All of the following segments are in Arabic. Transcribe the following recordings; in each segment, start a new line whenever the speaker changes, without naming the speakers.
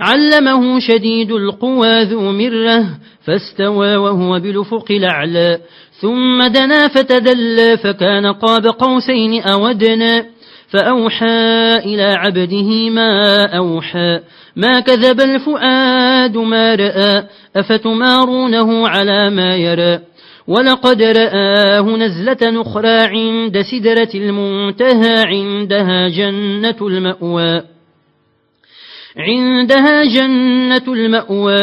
علمه شديد القوى ذو مرة فاستوى وهو بلفق الأعلى. ثم دنا فتدلى فكان قاب قوسين أودنا فأوحى إلى عبده ما أوحى. ما كذب الفؤاد ما رأى أفتمارونه على ما يرى. ولقد رآه نزلة نخرى عند سدرة المنتهى عندها جنة المأوى. عندها جنة المأوى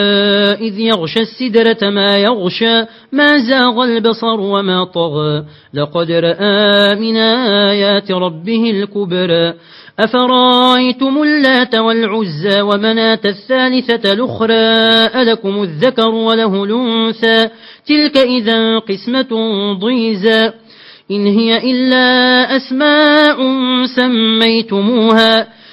إذ يغشى السدرة ما يغشى ما زاغ البصر وما طغى. لقد رأى من آيات ربه الكبرى. أفرأيتم اللات والعزى ومناة الثالثة الأخرى ألكم الذكر وله الأنثى؟ تلك إذا قسمة ضيزى. إن هي إلا أسماء سميتموها.